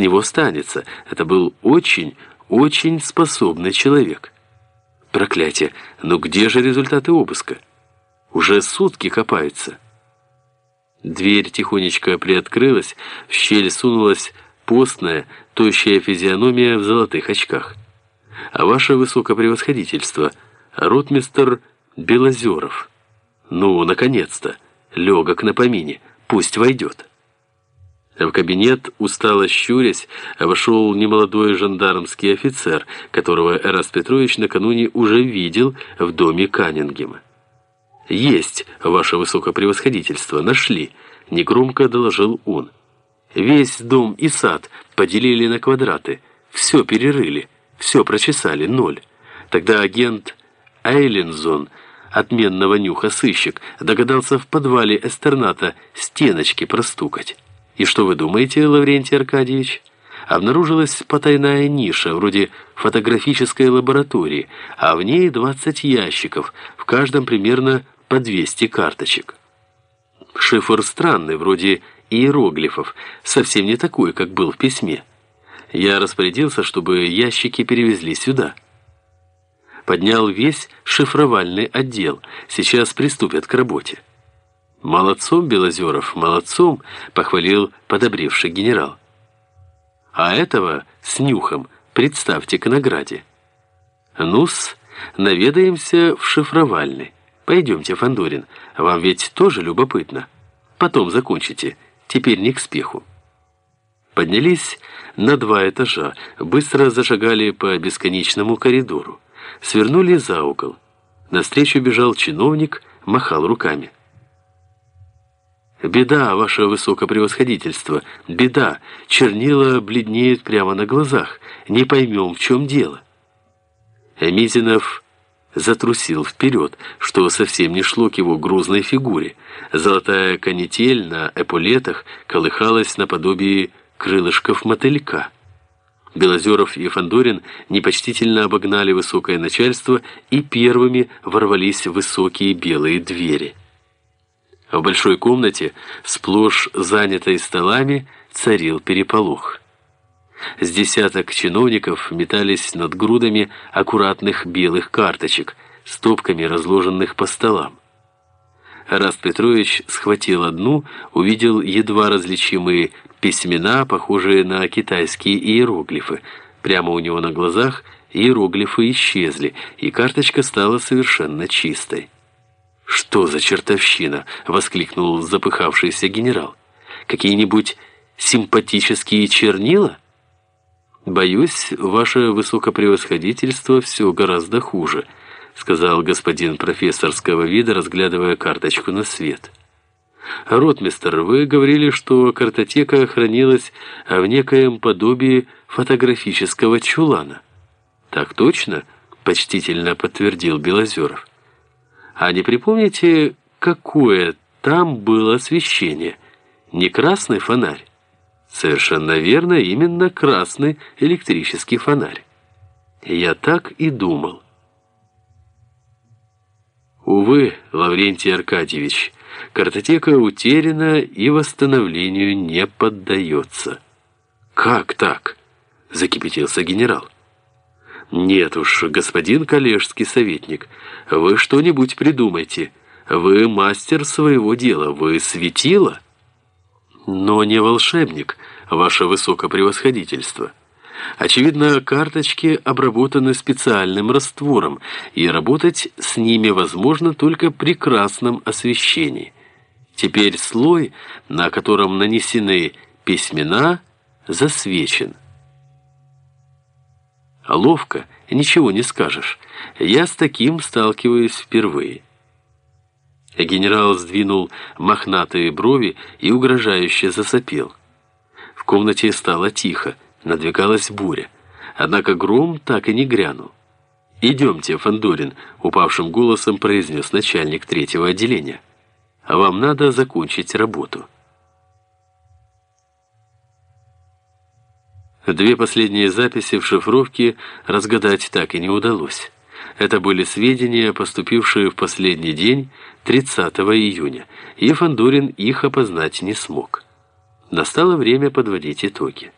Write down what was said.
него станется. Это был очень, очень способный человек. Проклятие, но где же результаты обыска? Уже сутки копаются. Дверь тихонечко приоткрылась, в щель сунулась постная, тощая физиономия в золотых очках. А ваше высокопревосходительство, ротмистер Белозеров. Ну, наконец-то, легок на помине, пусть войдет. В кабинет, устало щурясь, вошел немолодой жандармский офицер, которого Эрас Петрович накануне уже видел в доме Каннингема. «Есть, ваше высокопревосходительство, нашли», — негромко доложил он. «Весь дом и сад поделили на квадраты, все перерыли, все прочесали, ноль. Тогда агент Эйлензон, отменного нюха сыщик, догадался в подвале Эстерната стеночки простукать. И что вы думаете, Лаврентий Аркадьевич?» обнаружилась потайная ниша, вроде фотографической лаборатории, а в ней 20 ящиков, в каждом примерно по 200 карточек. Шифр странный, вроде иероглифов, совсем не такой, как был в письме. Я распорядился, чтобы ящики перевезли сюда. Поднял весь шифровальный отдел, сейчас приступят к работе. «Молодцом, Белозеров, молодцом!» — похвалил подобревший генерал. «А этого с нюхом представьте к награде». «Ну-с, наведаемся в шифровальный». Пойдемте, Фандорин, вам ведь тоже любопытно. Потом закончите, теперь не к спеху. Поднялись на два этажа, быстро зашагали по бесконечному коридору, свернули за угол. Навстречу бежал чиновник, махал руками. «Беда, ваше высокопревосходительство, беда! Чернила бледнеют прямо на глазах. Не поймем, в чем дело». Мизинов затрусил вперед, что совсем не шло к его грузной фигуре. Золотая канитель на эполетах колыхалась наподобие крылышков мотылька. Белозеров и Фандорин непочтительно обогнали высокое начальство и первыми ворвались в высокие белые двери. В большой комнате, сплошь занятой столами, царил переполох. С десяток чиновников метались над грудами аккуратных белых карточек, стопками разложенных по столам. Раст Петрович схватил одну, увидел едва различимые письмена, похожие на китайские иероглифы. Прямо у него на глазах иероглифы исчезли, и карточка стала совершенно чистой. «Что за чертовщина?» — воскликнул запыхавшийся генерал. «Какие-нибудь симпатические чернила?» «Боюсь, ваше высокопревосходительство все гораздо хуже», сказал господин профессорского вида, разглядывая карточку на свет. «Ротмистер, вы говорили, что картотека хранилась в некоем подобии фотографического чулана». «Так точно?» — почтительно подтвердил Белозеров. «А не припомните, какое там было освещение? Не красный фонарь?» Совершенно верно, именно красный электрический фонарь. Я так и думал. Увы, Лаврентий Аркадьевич, картотека утеряна и восстановлению не поддается. Как так? Закипятился генерал. Нет уж, господин коллежский советник, вы что-нибудь придумайте. Вы мастер своего дела, вы светило но не волшебник, ваше высокопревосходительство. Очевидно, карточки обработаны специальным раствором, и работать с ними возможно только при красном освещении. Теперь слой, на котором нанесены письмена, засвечен. Ловко, ничего не скажешь. Я с таким сталкиваюсь впервые. Генерал сдвинул мохнатые брови и угрожающе засопел. В комнате стало тихо, надвигалась буря. Однако гром так и не грянул. «Идемте, Фандорин», — упавшим голосом произнес начальник третьего отделения. «Вам надо закончить работу». Две последние записи в шифровке разгадать так и не удалось. Это были сведения, поступившие в последний день 30 июня, и Фандорин их опознать не смог. Настало время подводить итоги.